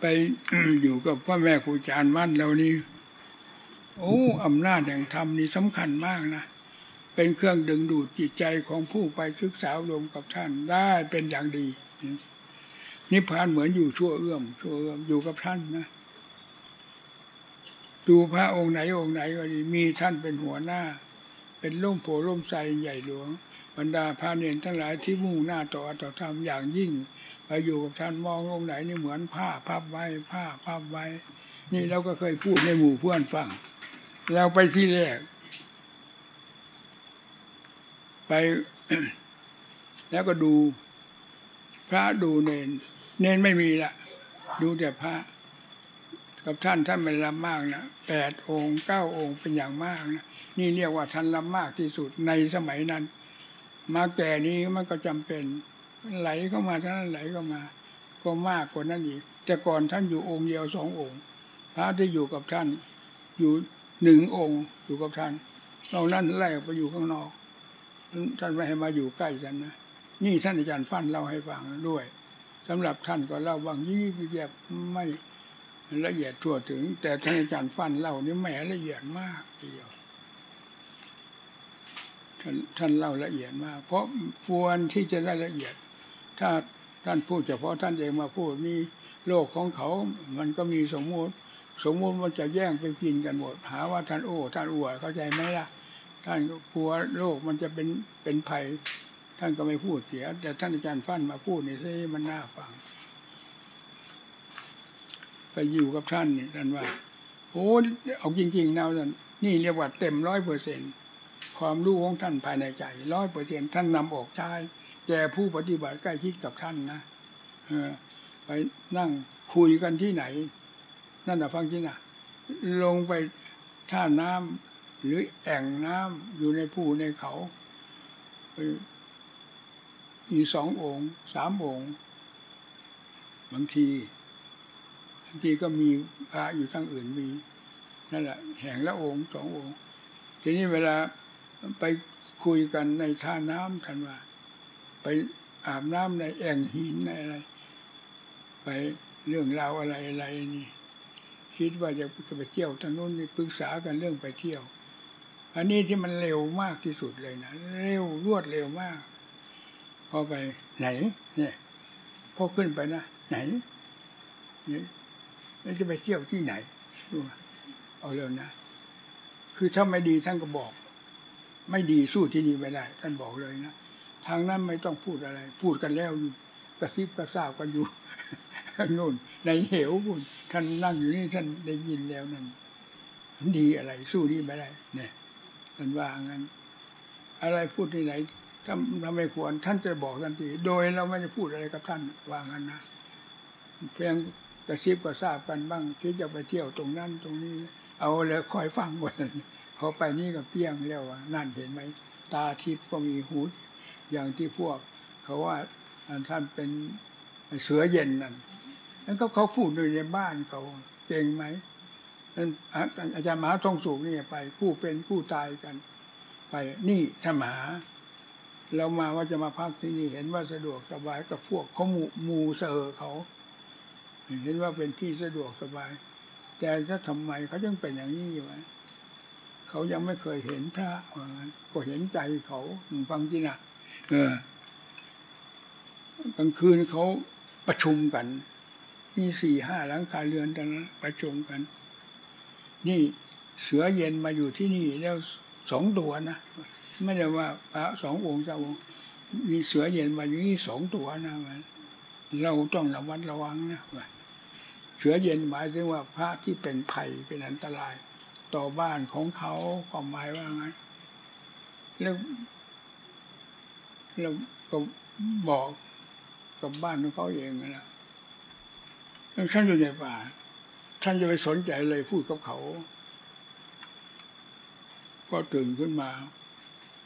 ไปอยู่กับพ่อแม่ครูอาจารย์มั่นเรานี่โอ้อำนาจแห่งธรรมนี่สำคัญมากนะ เป็นเครื่องดึงดูดจิตใจของผู้ไปศึกษารวมกับท่านได้เป็นอย่างดีนิพพานเหมือนอยู่ชั่วเอื้อมชั่วเอื้อมอยู่กับท่านนะดูพระองค์ไหนองค์ไหนก็ดีมีท่านเป็นหัวหน้า เป็นร่มโพล่มใสใหญ่หลวง บรรดาพระเนรทั้งหลายที่มุ่งหน้าต่อต่อธรรมอย่างยิ่งไปอยู่กับท่านมององค์ไหนนี่เหมือนผ้าพับไว้ผ้าพับไว้ นี่เราก็เคยพูดในหมู่เพื่อนฟังเราไปที่แรก ไป แล้วก็ดู พระดูเนน เนนไม่มีละดูแต่พระ กับท่านท่านไม่รับมากนะแปดองค์เก้าองค์เป็นอย่างมากนะนี่เรียกว่าท่านรับมากที่สุดในสมัยนั้น มาแก่นี้มันก็จำเป็นไหลเข้ามาท่านไหลเข้ามา ก็มากกว่านั้นอีก แต่ก่อนท่านอยู่องค์เดียวสององค์ พระที่อยู่กับท่าน อยู่หนึ่งองค์อยู่กับท่าน เรานั่นไล่ไปอยู่ข้างนอก ท่านไม่ให้มาอยู่ใกล้กันนะนี่ท่านอาจารย์ฟันเล่าให้ฟังด้วยสำหรับท่านก็เล่าบางยี่แยบไม่ละเอียดทั่วถึง แต่ท่านอาจารย์ฟันเล่านี่แหมละเอียดมากทีเดียว ท่านท่านเล่าละเอียดมาก เพราะควรที่จะได้ละเอียด ถ้าท่านพูดเฉพาะท่านเองมาพูดนี่โลกของเขา มันก็มีสมมติ สมมติมันจะแย่งไปกินกันหมด หาว่าท่านโอ้ท่านอวดเข้าใจไหมล่ะ ท่านก็กลัวโลกมันจะเป็นเป็นภัย ท่านก็ไม่พูดเสีย แต่ท่านอาจารย์ฟั่นมาพูดนี่ซิมันน่าฟัง ไปอยู่กับท่านนี่ท่านว่าโอ้เอาจริง ๆนะท่านนี่เรียกว่าเต็มร้อยเปอร์เซ็น ความรู้ของท่านภายในใจร้อยเปอร์เซ็นท่านนำออกใช้แก่ผู้ปฏิบัติใกล้ชิดกับท่านนะเออ ไปนั่งคุยกันที่ไหน นั่นนะฟังที่น่ะ ลงไปท่าน้ำหรือแอ่งน้ำอยู่ในภูในเขาอีสององค์สามองค์บางทีบางทีก็มีพระอยู่ทั้งอื่นมีนั่นแหละแห่งละองค์สององค์ทีนี้เวลา ไปคุยกันในท่าน้ำทันว่า ไปอาบน้ำในแอ่งหินในอะไร ไปเรื่องราวอะไรอะไรนี่ คิดว่าจะไปเที่ยวทางนู้นปรึกษากันเรื่องไปเที่ยว อันนี้ที่มันเร็วมากที่สุดเลยนะเร็วรวดเร็วมาก พอไปไหน เนี่ยพอขึ้นไปนะไหนนี่จะไปเที่ยวที่ไหนเอาเร็วนะคือถ้าไม่ดีท่านก็บอก ไม่ดีสู้ที่นี่ไม่ได้ท่านบอกเลยนะทางนั้นไม่ต้องพูดอะไร พูดกันแล้วอยู่กระซิบกระซาบกันอยู่นู่น ในเหวคุณท่านนั่งอยู่นี่ท่านได้ยินแล้วนั่นดีอะไร สู้นี่ไม่ได้ เนี่ยท่านว่างั้น อะไรพูดที่ไหนถ้าเราไม่ควรท่านจะบอกทันทีโดยเราไม่จะพูดอะไรกับท่านว่างั้นนะเพียงกระซิบกระซาบกันบ้างคิดจะไปเที่ยวตรงนั้นตรงนี้ เอาเลยคอยฟังวัน พอไปนี่ก็เปี้ยงแล้วว่านั่นเห็นไหมตาทิพย์ก็มีหูอย่างที่พวก เขาว่าท่านเป็นเสือเย็นนั่นแล้วก็เขาพูดโดยในบ้านเขาเก่งไหมอาจารย์มหาทรงสูงนี่ไปคู่เป็นคู่ตายกัน ไปนี่สมหาเรามาว่าจะมาพักที่นี่เห็นว่าสะดวกสบายกับพวกเขาหมูมูเซอเขา เห็นว่าเป็นที่สะดวกสบาย แต่ถ้าทำไมเขายังเป็นอย่างนี้อยู่ไหม เขายังไม่เคยเห็นพระก็เห็นใจเขาฟังจีนะเออกลางคืนเขาประชุมกัน มีสี่ห้าหลังคาเรือนตอนนั้นประชุมกัน นี่เสือเย็นมาอยู่ที่นี่แล้วสองตัวนะไม่ได้ว่าพระสององค์เจ้าองค์มีเสือเย็นมาอยู่นี่สองตัวนะมันเราต้องระวัดระวังนะเสือเย็นหมายถึงว่าพระที่เป็นภัยเป็นอันตราย ต่อบ้านของเขาความหมายว่างั้นแล้วเราก็บอกกับบ้านของเขาเองนะฉันอยู่ในป่า ท่านจะไปสนใจเลยพูดกับเขา ก็ตื่นขึ้นมา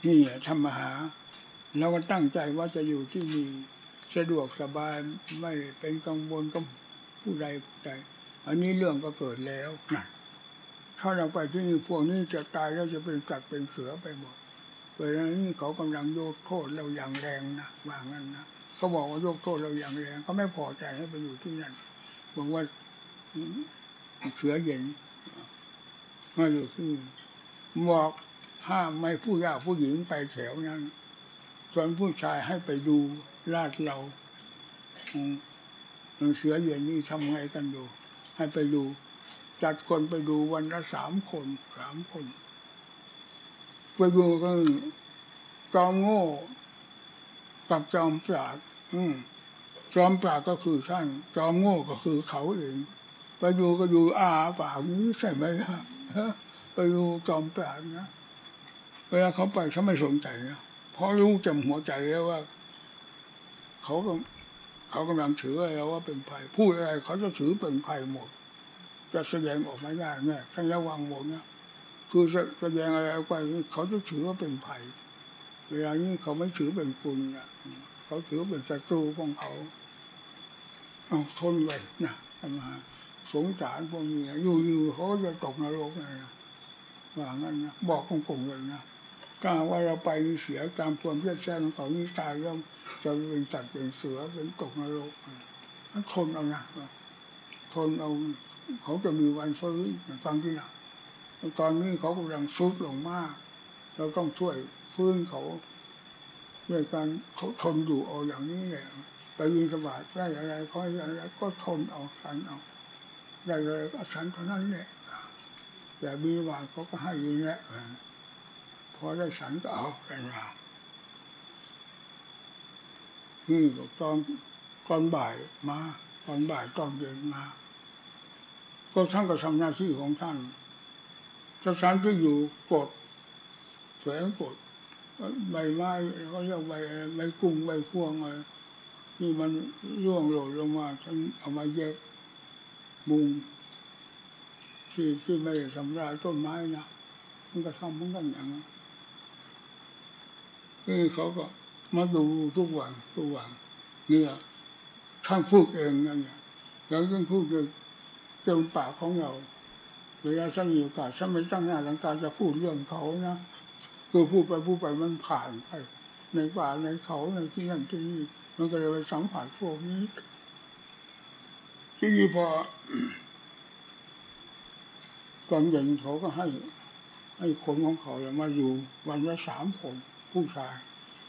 นี่ทำมาหา เราก็ตั้งใจว่าจะอยู่ที่นี่สะดวกสบายไม่เป็นกังวลกับผู้ใดผู้ใด อันนี้เรื่องก็เกิดแล้วนะ ถ้าเราไปที่นี่พวกนี้จะตายแล้วจะเป็นสัตว์เป็นเสือไปหมดเพราะฉะนั้นนี่เขากำลังโยกโทษเราอย่างแรงนะว่างั้นนะเขาบอกว่าโยกโทษเราอย่างแรงเขาไม่พอใจให้ไปอยู่ที่นั่นบอกว่าเสือเย็นมาอยู่ที่บอกห้ามไม่ผู้ยาผู้หญิงไปแถวนั้นส่วนผู้ชายให้ไปดูลาดเราเสือเย็นนี่ทำไงกันดูให้ไปดู จัดคนไปดูวันละสามคนสามคน ไปดูก็จอมโง่กับจอมปราดอืมจอมปราดก็คือท่าน จอมโง่ก็คือเขาเอง ไปดูก็ดูอาปากนี้ใช่ไหมฮะไปดูจอมปราดนะเวลาเขาไปเขาไม่สนใจนะเพราะรู้จำหัวใจแล้วว่า เขาก็เขากำลังถืออะไรว่าเป็นภัยพูดอะไรเขาจะถือเป็นภัยหมด จะแสดงออกม่ได้เนี่ยท่านระวังหมดนะคือแสดงอะไรไปเขาจะถือว่าเป็นภัยเวลานี้เขาไม่ถือเป็นคุณนะเขาถือเป็นศัตรูของเขาเอาทนไว้นะมาสงสารพวกนี้อยู่ๆเขาจะตกนรกนะว่างั้นนะบอกตรงๆเลยนะถ้าว่าเราไปเสียตามความเพียรแช่ของเขานี่ตายแล้วจะเป็นสัตว์เป็นเสือเป็นตกนรกทนเอานะทนเอา เขาจะมีวันฟื้นฟังที่หนักตอนนี้เขากำลังซุดลงมาก เราต้องช่วยฟื้นเขาด้วยการทนอยู่เอาอย่างนี้แหละไปยิงสบายได้อะไรก็อะไรก็ทนเอาสันเอาได้เลยก็สันเท่านั้นแหละแต่มีว่าเขาก็ให้ยิงแหละพอได้สันก็เอาเป็นว่านี่ตอนตอนบ่ายมา ตอนบ่ายตอนเย็นมา ก็ท่านก็ทำหน้าที่ของท่านสถานที่อยู่กดแสงกดใบไม้เขาเรียกใบใบกุ้งใบพวงอะไรที่มันร่วงหล่นลงมาฉันเอามาเย็บมุงที่ที่ไม่ทำลายต้นไม้นะมันก็ทำเหมือนกันอย่างนั้นนี่เขาก็มาดูทุกวันทุกวันเนี่ยท่านพูดเองนั่นเนี่ยแล้วท่านพูดเจนปากของเรา เวลาท่านมีโอกาสท่านไม่ตั้างหน้าตั้งตาจะพูดเรื่องเขานะคือพูดไปพูดไปมันผ่านไปในป่าในเขาในที่นั่นที่นี่มันก็เลยไปสัมผัสพวกนี้ ที่นี่พอตอนเย็นเขาก็ให้ ให้คนของเขาเลยมาอยู่ วันละสามคน ผู้ชาย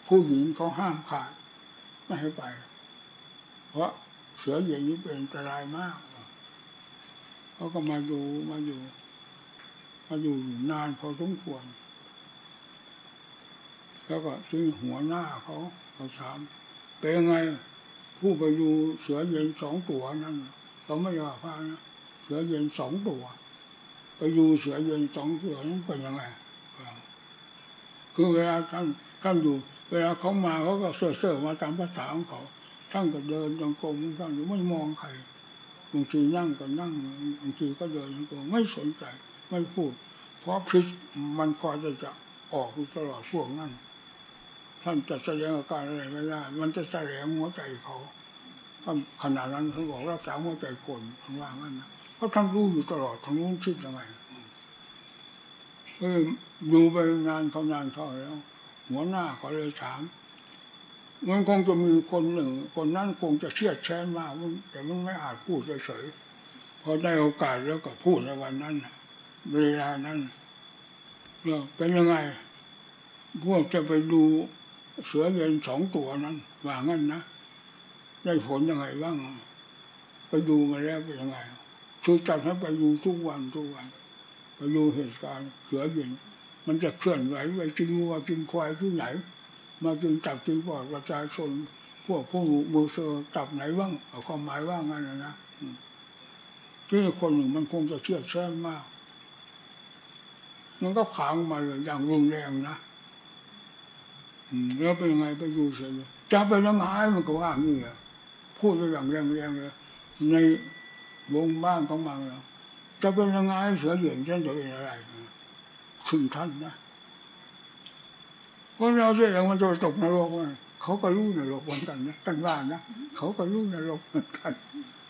ผู้หญิงเขาห้ามขาด ไม่ให้ไป เพราะเสือใหญ่นี้เป็นอันตรายมาก เขาก็มาดูมาอยู่ มาอยู่นานพอสมควร แล้วก็ซึ่งหัวหน้าเขาเขาถามเป็นยังไงผู้ไปดูเสือเย็นสองตัวนั่นเขาไม่ว่าพานะเสือเย็นสองตัวไปดูเสือเย็นสองตัวนั้นเป็นยังไงคือเวลาท่านท่านอยู่ เวลาเขามาเขาก็เสื่อเสื่อมาตามภาษาของเขาท่านก็เดินจงกรมท่านไม่มองใคร บางทีนั่งก็นั่งบางทีก็เดินกรมไม่สนใจไม่พูด เพราะพิษมันพอยจะจะออกตลอดช่วงนั้น ท่านจะแสดงอาการอะไรไม่ได้ มันจะแสดงหัวใจเขาท่านขนาดนั้นท่านบอกรักษาหัวใจคนท่านว่างั้นนะเพราะท่านรู้อยู่ตลอดทางนู้นคิดยังไงเออดูไปงานเขานานเท่าแล้ว หัวหน้าเขาเลยถาม มันคงจะมีคนหนึ่ง คนนั้นคงจะเชื่อแช้นมากแต่มันไม่อาจพูดเฉยๆพอได้โอกาสแล้วก็พูดในวันนั้นเวลานั้นเนี่ยเป็นยังไง พวกจะไปดูเสือเย็นสองตัวนั้นว่างั้นนะได้ผลยังไงบ้าง ไปดูมาแล้วเป็นยังไงคือจัดให้ไปดูทุกวันทุกวันไปดูเหตุการณ์เสือเย็นมันจะเคลื่อนไหวไปกินวัวกินควายที่ไหน มากินจับกินปอดประชาชนพวกผู้มือเซอร์จับไหนบ้างเอาความหมายว่างั้นนะที่คนหนึ่งมันคงจะเชื่อแช่มาก มันก็ขังมาเลยอย่างรุนแรงนะแล้วเป็นยังไงไปดูเสียจะไปยังไงมันก็ว่างี้อะพูดอย่างแรงๆเลยในวงบ้านของมันแล้วจะเป็นยังไงเสือเหยียนฉันจะเป็นอะไรขึ้นท่านนะ เพราะเราเสียงมันจะตกนรกเขาก็รู้นรกเหมือนกันนะตั้งว่านะเขาก็รู้นรกเหมือนกัน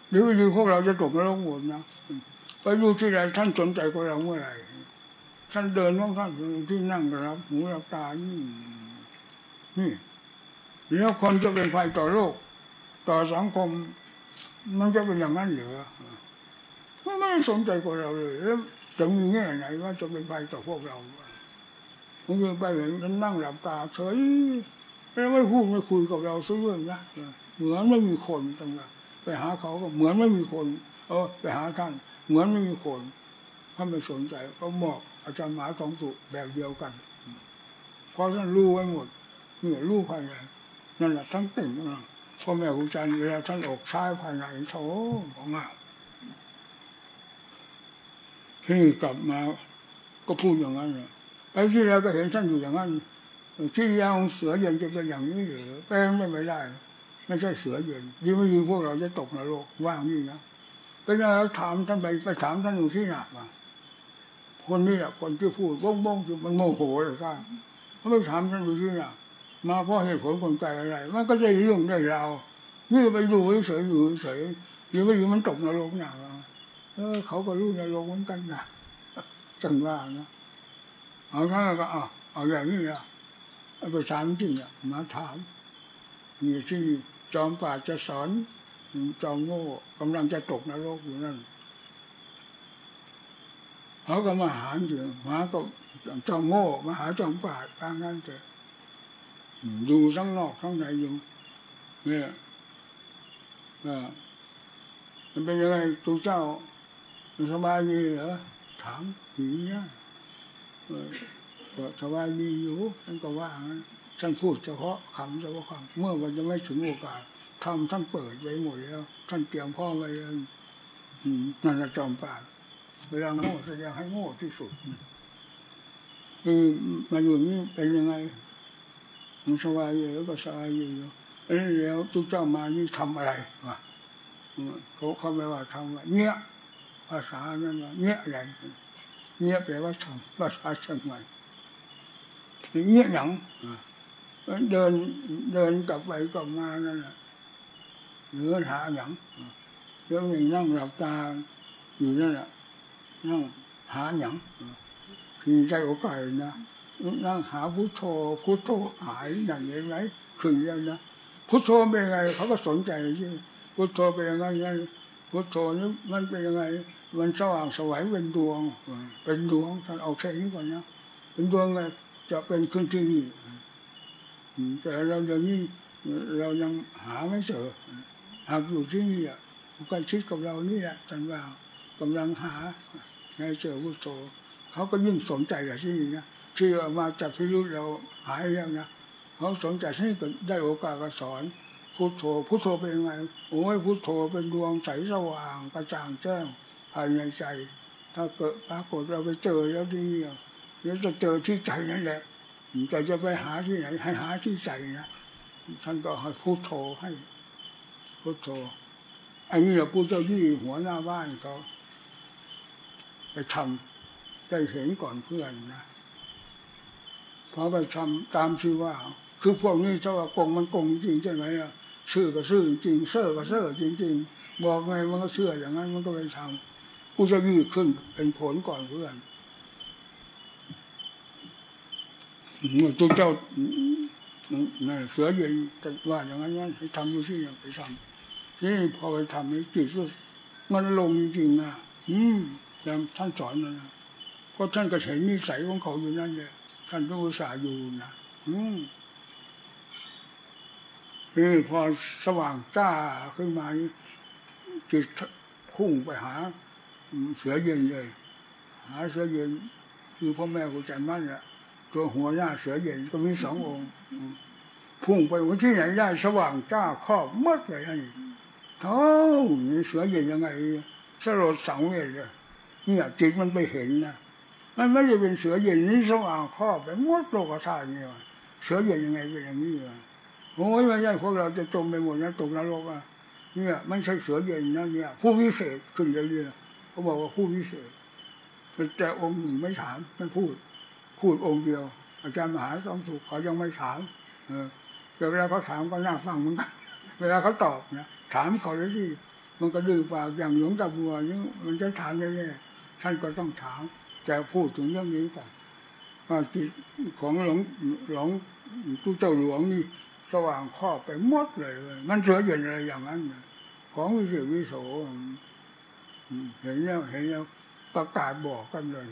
หรือดูพวกเราจะตกนรกหมดนะไปดูที่ไหนท่านสนใจกับเราเมื่อไหร่ท่านเดินของท่านที่นั่งรับหูรับตานี่นี่แล้วคนจะเป็นภัยต่อโลก ต่อสังคม มันจะเป็นอย่างนั้นเหรอไม่ไม่สนใจกับเราเลย แล้วจะมีแง่ไหนว่าจะเป็นไปต่อพวกเรา บางทีไปเห็นท่านนั่งหลับตาเฉยแล้วไม่พูดไม่คุยกับเราสักเรื่องนะเหมือนไม่มีคนต่างไปหาเขาก็เหมือนไม่มีคน เออ ไปหาท่าน เหมือนไม่มีคนถ้าไม่สนใจก็มอบอาจารย์หมาสองตุแบบเดียวกันเพราะท่านรู้ไว้หมดเนี่ยรู้ภายในนั่นแหละทั้งติ่งนะพ่อแม่ครูอาจารย์เวลาท่านออกซ้ายภายในโถของอะที่กลับมาก็พูดอย่างนั้นเลย ไปที่แล้วก็เห็นท่านอยู่อย่างนั้นที่ยาวเสือเย็นจะเป็นอย่างนี้หรือเป็นไม่ได้ ไม่ใช่เสือเย็นยิ่งไม่ยิงพวกเราจะตกนรกว่างนี่นะเป็นอะไรถามท่านไปไปถามท่านอยู่ที่หนักมาคนนี้แหละคนที่พูดบ้งบ้องคือมันโมโหเลยซ่าเขาไปถามท่านอยู่ที่หนักมาเพราะเหตุผลคนใจอะไร มันก็ได้เรื่องได้ราวนี่ไปดูเฉยอยู่เฉยยิ่งไม่ยิ่งมันตกนรกหนักเขาก็รู้นรกเหมือนกันนะจังว่านะ เอาท่านก็เอาเอาอย่างนี้นะไปถามจริงอะมาถามนี่ที่จอมป่าจะสอนจอมโง่กำลังจะตกนรกอยู่นั่นเขาก็มาหาอยู่มาก็จอมโง่มาหาจอมป่าทางนั้นเถอะดูทั้งนอกทั้งในอยู่ เนี่ยมันเป็นยังไงตัวเจ้าสบายดีเหรอถามผีเนี่ย สบายดีอยู่ท่านก็ว่างั้นท่านพูดเฉพาะคำเฉพาะคำเมื่อวันจะไม่ถึงโอกาสทำท่านเปิดไว้หมดแล้ว ท่านเตรียมพ่อไว้นั่นจอมปากเวลาโง่แสดงให้โง่ที่สุดคือมาอยู่นี่เป็นยังไงมันสบายอยู่แล้วก็สบายอยู่เอ้แล้วตุกเจ้ามานี่ทำอะไรวะเขาเขาไม่ว่าทำอะไรเนี้ยภาษานั้นว่าเนี้ยอะไร เนี้ยแปลว่าทำภาษาเชียงใหม่เนี้ยหยังเดินเดินกลับไปกลับมานั่นแหละเหลือหาหยังแล้วยังนั่งหลับตาอยู่นั่นแหละนั่งหาหยังคือใจโอกาสนะนั่งหาพุทโธพุทโธหายอย่างนี้ไหมคือยังนะพุทโธเป็นยังไงเขาก็สนใจใช่พุทโธเป็นยังไงพุทโธนี่มันเป็นยังไง มันสว่างสวัยเป็นดวง เป็นดวงท่านเอาแค่นี้ก่อนนะเป็นดวงจะเป็นขึ้นที่นี่แต่เราเดี๋ยวนี้เรายังหาไม่เจอหากอยู่ที่นี่อะก็ชิดกับเรานี่แหละท่านว่ากำลังหาให้เจอพุทโธเขาก็ยิ่งสนใจกับที่นี่นะที่มาจากพิรุธเราหายแล้วนะเขาสนใจที่ก็ได้โอกาสก็สอนพุทโธพุทโธเป็นยังไงโอ้ยพุทโธเป็นดวงใสสว่างกระจ่างแจ้ง ภายในใจ ถ้าเกิดปรากฏเราไปเจอแล้วที่นี่เดี๋ยวจะเจอที่ใจนั่นแหละแต่จะไปหาที่ไหน ให้หาที่ใจนะท่านก็ให้พุทโธให้พุทโธอันนี้เราพูดเจ้าที่หัวหน้าบ้านเขาไปทำได้เห็นก่อนเพื่อนนะพอไปทำตามชื่อว่า คือพวกนี้เจ้าว่ากงมันกงจริงใช่ไหมอะชื่อก็ชื่อจริงเสื้อก็เสื้อจริง ๆ บอกไงมันก็เชื่ออย่างนั้นมันก็ไปทำ กูจะยืดขึ้นเป็นผลก่อนเพื่อนเมื่อตัวเจ้าเสือเย็นว่าอย่างนั้นให้ทำอยู่ที่อย่างไปทำที่พอไปทำนี่จิตมันลงจริงๆนะอืมอย่างท่านสอนนะเพราะท่านก็เห็นนิสัยของเขาอยู่นั่นเลยท่านก็อุตส่าห์อยู่นะอืมนี่พอสว่างจ้าขึ้นมาจิตพุ่งไปหา เสือเย็นเลย หาเสือเย็นคือพ่อแม่กูใจมั่นแหละตัวหัวหน้าเสือเย็นก็มีสององค์พุ่งไปวันที่ไหนได้สว่างจ้าครอบมัดเลยนี่เท่านี่เสือเย็นยังไงสลดสังเวชเลยเนี่ยจิตมันไปเห็นนะมันไม่ได้เป็นเสือเย็นนี่สว่างครอบไปมดโลกธาตุนี่วะเสือเย็นยังไงเป็นอย่างนี้วะโอ้ยไม่ใช่พวกเราจะจมไปหมดนะตกนรกอะเนี่ยไม่ใช่เสือเย็นนะเนี่ยผู้วิเศษขึ้นเรื่อยๆ เขาบอกว่าผู้วิเศษแต่องค์หนึ่งไม่ถามไม่พูด พูดองค์เดียว อาจารย์มหาสองสุขเขายังไม่ถาม เออแต่เวลาเขาถามก็น่าฟังเหมือนกันเวลาเขาตอบเนะถามเขาเลยที่มันก็ดื้อปากอย่างหลวงตาบัวนี่มันจะถามได้ๆท่านก็ต้องถามแต่พูดถึงเรื่องนี้ก่อนว่าจิตของหลวงหลวงตู้เจ้าหลวงนี่สว่างครอบไปหมดเลย มันเสือเย็นอะไรอย่างนั้น ของวิเศษวิโส เห็นแล้วเห็นแล้วประกาศบอกกันเลย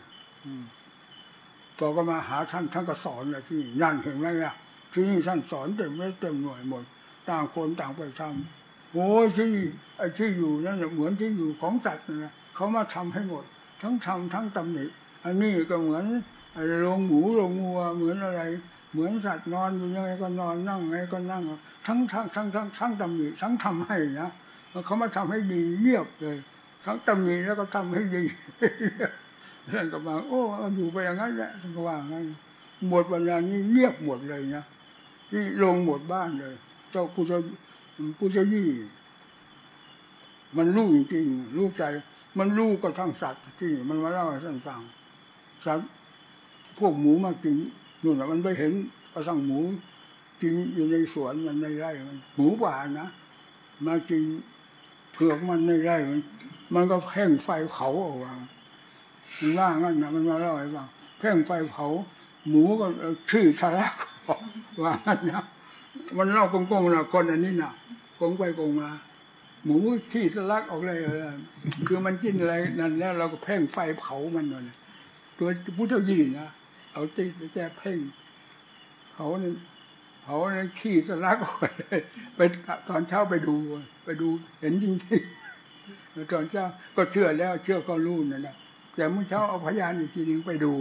ต่อก็มาหาท่านท่านก็สอนเลยที่นั่นเห็นไหมล่ะที่นี่ท่านสอนเต็มเลยเต็มหน่วยหมด ต่างคนต่างไปทำโอ้ยที่ไอ้ที่อยู่นั่นเหมือนที่อยู่ของสัตว์นะเขามาทำให้หมด ทั้งทำทั้งตำหนิอันนี้ก็เหมือนโรงหมูโรงงัวเหมือนอะไร เหมือนสัตว์นอนอยู่ยังไงก็นอนนั่งไงก็นั่ง ทั้งทั้งทั้งทั้งทั้งตำหนิทั้งทำให้นะเขามาทำให้ดีเงียบเลย ทั้งตำหนิแล้วก็ทำให้ดีท่านก็บอกโอ้อยู่ไปอย่างนั้นแหละท่านก็ว่างั้นหมดเวลานี้เงียบหมดเลยนะที่ลงหมดบ้านเลย เจ้าปุจปุจยี่ มันรู้จริงๆรู้ใจ มันรู้ก็ทั้งสัตว์ที่มันมาเล่าให้ท่านฟังสัตว์พวกหมูมากินนู่นนะมันไปเห็นกระสังหมูกินอยู่ในสวนมันในไร่มันหมูป่านะมากินเผือกมันในไร่มัน มันก็แพ่งไฟเผาเอาวางมันว่างั้นนะมันมาเล่าให้ฟังแพ่งไฟเผา หมูก็ชื่อทะลักว่างั้นนะมันเล่ากงๆนะคนอันนี้นะกงไปกงมา หมูที่ทะลักออกเลยคือมันกินอะไรนั่นแล้วเราก็แพ่งไฟเผามันเลยตัวพุทธยีนะเอาตีแก้เพ่งเขาเนี่ยเขาเนี่ยขี้สลักออกไปไปตอนเช้าไปดู ไปดูเห็นจริงๆ ตอนเช้าก็เชื่อแล้วเชื่อก็รู้นั่นแหละแต่เมื่อเช้าเอาพยานอีกทีหนึ่งไปดู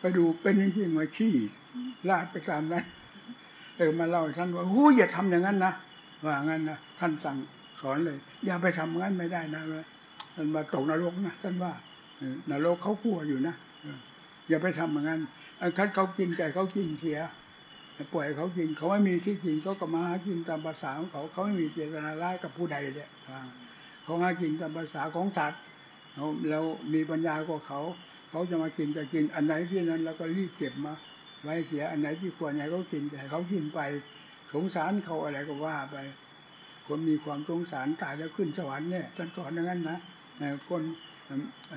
ไปดูเป็นจริงๆว่าขี้ลาดไปตามนั้นเออมาเล่าท่านว่าหูอย่าทำอย่างนั้นนะว่างั้นนะท่านสั่งสอนเลย อย่าไปทำงั้นไม่ได้นะท่านมาตกนรกนะท่านว่านรกเขากลัวอยู่นะอย่าไปทำอย่างนั้นคันเขากินใจเขากินเสียปล่อยเขากินเขาไม่มีที่กินเขาก็มาหากินตามภาษาของเขาเขาไม่มีเจตนาร้ายกับผู้ใดเนี่ย เขาหากินตามภาษาของสัตว์เราเรามีปัญญากว่าเขา เขาจะมากินจะกินอันไหนที่นั้นเราก็รีบเก็บมา ไว้เสียอันไหนที่ควรให้เขากินแต่เขากินไปสงสารเขาอะไรก็ว่าไป คนมีความสงสารตายแล้วขึ้นสวรรค์เนี่ยท่านสอนอย่างนั้นนะคน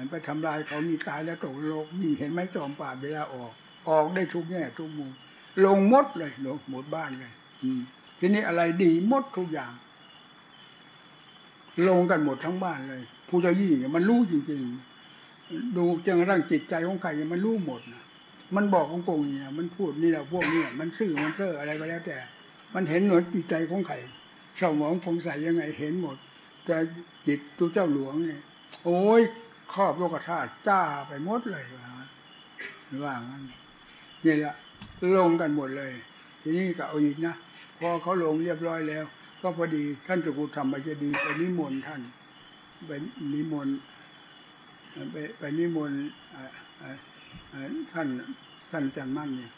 ไปทำลายเขามีตายแล้วตกโลกนี่เห็นไหมจอมป่าเวลาออก ออกได้ทุกแง่ทุกมุมลงมดเลยลงหมดบ้านเลยทีนี้อะไรดีมดทุกอย่าง ลงกันหมดทั้งบ้านเลยผู้เจ้ายี่มันรู้จริง ๆ ดูจนกระทั่งจิตใจของใครมันรู้หมดนะมันบอกของโกงนี่นะมันพูดนี่แหละพวกนี้มันซื่อมันเซ่ออะไรก็แล้วแต่ มันเห็นหนวดจิตใจของใครสมองฟงใสยังไงเห็นหมด แต่จิตตัวเจ้าหลวงเนี่ยโอ้ยครอบโลกธาตุจ้าไปหมดเลยว่าว่างั้นนี่แหละลงกันหมดเลย ทีนี้ก็เอาอีกนะพอเขาลงเรียบร้อยแล้ว ก็พอดีท่านจุกุธรรมจะดีไปนิมนต์ท่านไปนิมนต์ไปไปนิมนต์ท่านท่านจันมั่นเนี่ย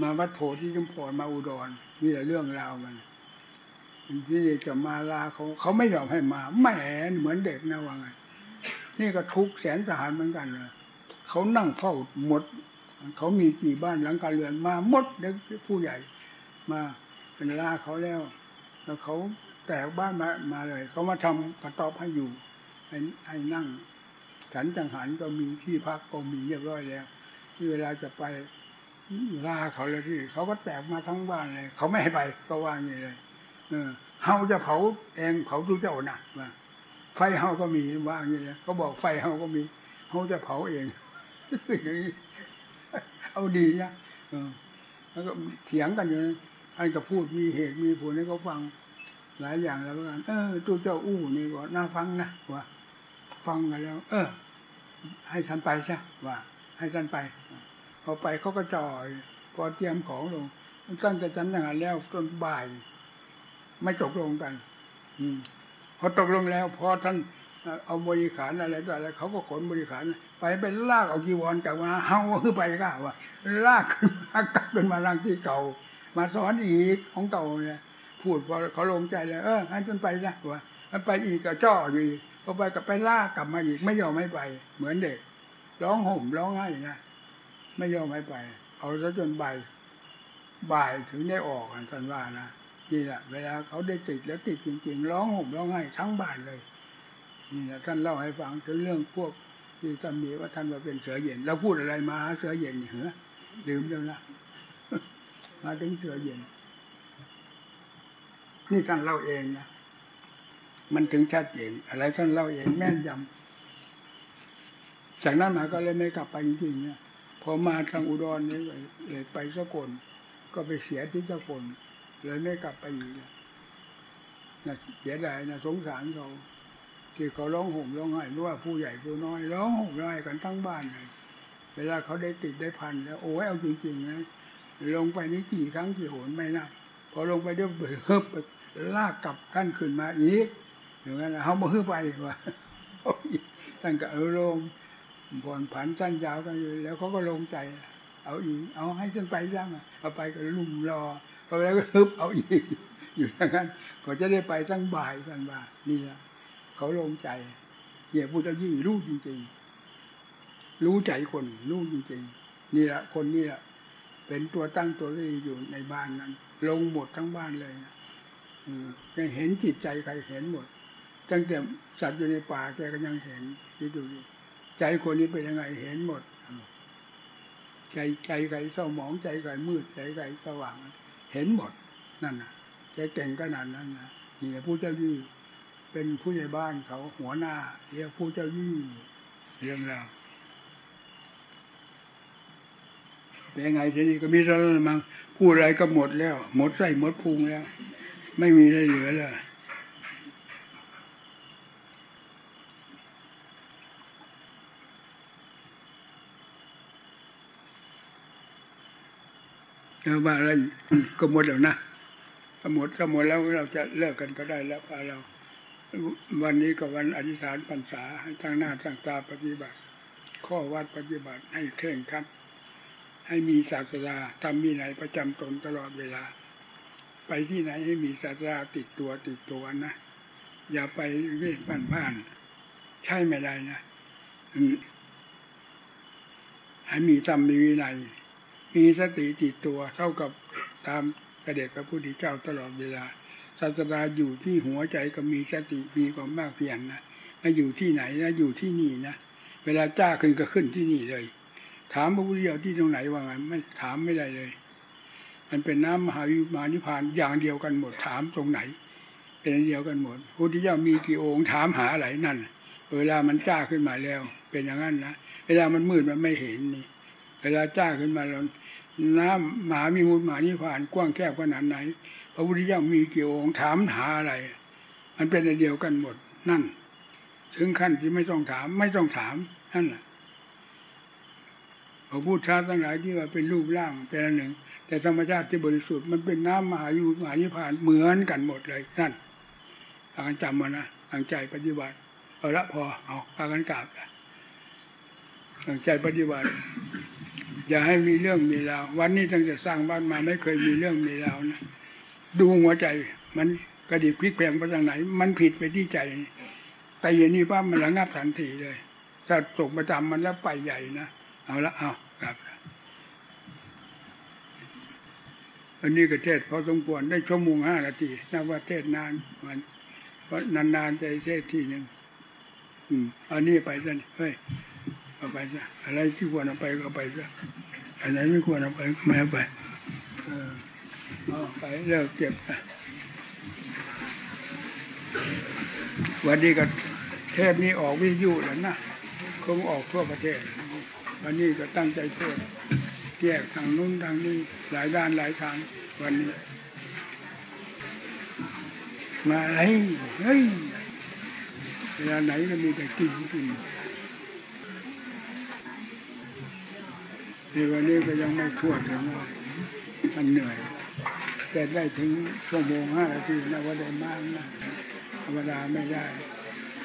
มาวัดโพธิจุมพรมาอุดรนี่แหละเรื่องราวมันที่จะมาลาเขาเขาไม่ยอมให้มาแหมเหมือนเด็กนะว่าไงนี่ก็ทุกแสนทหารเหมือนกันเลยเขานั่งเฝ้าหมด เขามีกี่บ้านหลังการเรือนมาหมดเด็กผู้ใหญ่ มาเป็นลาเขาแล้ว แล้วเขาแตกบ้านมามาเลย เขามาทำกระต๊อบให้อยู่ให้ให้นั่งฉันจังหันก็มีที่พักก็มีเรียบร้อยแล้วที่เวลาจะไปลาเขาเลยที่ เขาก็แตกมาทั้งบ้านเลย เขาไม่ให้ไปก็ว่าอย่างนี้เลยเออเฮาจะเผาเองเผาทุกเจ้านะว่าไฟเฮาก็มีว่าอย่างนี้นะเขาบอกไฟเฮาก็มีเฮาจะเผาเองเอาดีนะแล้วก็เถียงกันอยู่ อันก็พูดมีเหตุมีผลให้เขาฟังหลายอย่างแล้วกันเออตัวเจ้าอู้นี่ก็น่าฟังนะว่า ฟังกันแล้ว เออ ให้ท่านไปใช่ว่า ให้ท่านไปพอไปเขาก็จอยพอเตรียมของลงตั้งแต่จันทร์งานแล้วจนบ่าย ไม่จบลงกัน อืม พอตกลงแล้ว พอท่านเอาบริขารอะไรต่ออะไรเขาก็ขนบริขารไปไปลากเอาจีวรกลับมาเฮาคือไปก้าว่าลากขึ้นมากลับเป็นมาลังที่เก่า มาสอนอีกของเก่าเนี่ยพูดพอเขาลงใจเลยเออให้จนไปซะว่าไปอีกก็จ่ออยู่พอไปกับไปลากกลับมาอีกไม่ยอมไม่ไป เหมือนเด็ก ร้องห่มร้องไห้นะไม่ยอมไม่ไป เอาซะจนบ่ายบ่ายถึงได้ออกกันว่านะนี่แหละเวลาเขาได้ติดแล้วติดจริง ๆ ร้องห่มร้องไห้ทั้งบ้านเลยนี่แหละท่านเล่าให้ฟังถึงเรื่องพวกที่ตำหนิว่าท่านมาเป็นเสือเย็น แล้วพูดอะไรมาเสือเย็นเหรอลืมแล้วนะ มาถึงเสือเย็น นี่ท่านเล่าเองนะมันถึงชัดเจนอะไรท่านเล่าเองแม่นยำจากนั้นมาก็เลยไม่กลับไปจริงๆเนี่ยพอมาทางอุดรนี่เลยไปสกลก็ไปเสียที่สกลเลยไม่กลับไปอีกนะเสียดายนะสงสารเขาที่เขาร้องห่มร้องไห้ไม่ว่าผู้ใหญ่ผู้น้อยร้องห่มร้องไห้กันทั้งบ้านเลยเวลาเขาได้ติดได้พันแล้วโอ้ยเอาจริงๆนะ ลงไปนี่กี่ครั้งกี่โหนไม่นับพอลงไปเดี๋ยวเฮิบลากกลับขั้นขึ้นมาอีกอย่างนั้นเขามาฮึบไปว่าท่านก็เออลงผ่อนผันสั้นยาวกันอยู่แล้วเขาก็ลงใจ เอาอีก เอาให้ฉันไปซะเอาไปก็ลุ่มรอพอแล้วก็ฮึบเอาอีก อยู่อย่างนั้นก็จะได้ไปตั้งบ่ายกันว่านี่แหละเขาลงใจเหี่ยพุทธยี่รู้จริง ๆ รู้ใจคนรู้จริง ๆ นี่แหละคนนี่แหละ เป็นตัวตั้งตัวรีอยู่ในบ้านนั้น ลงหมดทั้งบ้านเลยนะยังเห็นจิตใจใครเห็นหมด ตั้งแต่สัตว์อยู่ในป่าแกก็ยังเห็นที่ดูดิใจคนนี้เป็นยังไงเห็นหมด ใจใจใครเศร้าหมองใจใครมืดใจใครสว่าง เห็นหมดนั่นนะใจเก่งขนาดนั้นนะนี่ผู้เจ้ายี่เป็นผู้ใหญ่บ้านเขาหัวหน้าเรียกผู้เจ้ายี่เรื่องราว เป็นไงทีนี้ก็มีเท่านั้นมั้งพูดอะไรก็หมดแล้ว หมดไส้หมดพุงแล้ว ไม่มีอะไรเหลือเลยเอาว่าอะไรก็หมดแล้วนะถ้าหมดถ้าหมดแล้วเราจะเลิกกันก็ได้แล้วพาเรา วันนี้ก็วันอธิษฐานพรรษาให้ตั้งหน้าตั้งตาปฏิบัติ ข้อวัดปฏิบัติให้เคร่งครัด ให้มีศาสดาทำมีไหนประจำตนตลอดเวลา ไปที่ไหนให้มีศาสดาติดตัวติดตัวนะ อย่าไปเวทบ้านบ้านใช่ไม่ได้นะให้มีธรรมมีวินัยมีสติติดตัวเท่ากับตามกระเด็จพระพุทธเจ้าตลอดเวลา ศาสดาอยู่ที่หัวใจก็มีสติมีความมากเพียรนะมาอยู่ที่ไหนนะอยู่ที่นี่นะ เวลาจ้าขึ้นก็ขึ้นที่นี่เลย ถามพระพุทธเจ้าที่ตรงไหนว่าไงไม่ถามไม่ได้เลย มันเป็นน้ำมหาวิมานิพานอย่างเดียวกันหมดถามตรงไหน เป็นเดียวกันหมดพระพุทธเจ้ามีกี่องค์ถามหาอะไรนั่น เวลามันจ้าขึ้นมาแล้ว เป็นอย่างนั้นนะเวลามันมืดมันไม่เห็นนี่ เวลาจ้าขึ้นมาแล้วน้ำมหามีมูลมหานิพานกว้างแคบขนาดไหน พระพุทธเจ้ามีกี่องค์ถามหาอะไร มันเป็นเดียวกันหมดนั่น ถึงขั้นที่ไม่ต้องถามไม่ต้องถามนั่นแหละ พระพุทธเจ้าทั้งหลายที่ว่าเป็นรูปร่างเป็นอันหนึ่ง แต่ธรรมชาติที่บริสุทธิ์มันเป็นน้ำมหายุมหานิพานเหมือนกันหมดเลยนั่นพากันจำมานะตั้งใจปฏิบัติเอาละพอเอาพากันกราบตั้งใจปฏิบัติ อย่าให้มีเรื่องมีราววันนี้ตั้งแต่สร้างบ้านมาไม่เคยมีเรื่องมีราวนะดูหัวใจมันกระดิกพลิกแปลงไปทางไหน มันผิดไปที่ใจแต่อย่างนี้ป้ามันระงับทันทีเลยถ้าตกประจำมันแล้วไปใหญ่นะเอาละเอา ครับอันนี้ก็เทศพอสมควรได้ชั่วโมงห้านาทีนับว่าเทศนานมันเพราะนานๆจะเทศทีหนึ่งอืมอันนี้ไปซะเฮ้ยเอาไปซะอะไรที่ควรเอาไปก็ไปซะอันไหนไม่ควรเอาไปก็ไม่เอาไปเออเอาไปเลิกเก็บนะวันนี้ก็เทศนี้ออกวิทยุแล้วนะคงออกทั่วประเทศ วันนี้ก็ตั้งใจเทศแยกทางนู้นทางนี้หลายด้านหลายทาง วันนี้ มาไอ้เฮ้ยเวลาไหนก็มีแต่กินกินในวันนี้ก็ยังไม่ทั่วถึงมันเหนื่อย แต่ได้ถึงชั่วโมงห้านาทีนะว่าได้มากนะธรรมดาไม่ได้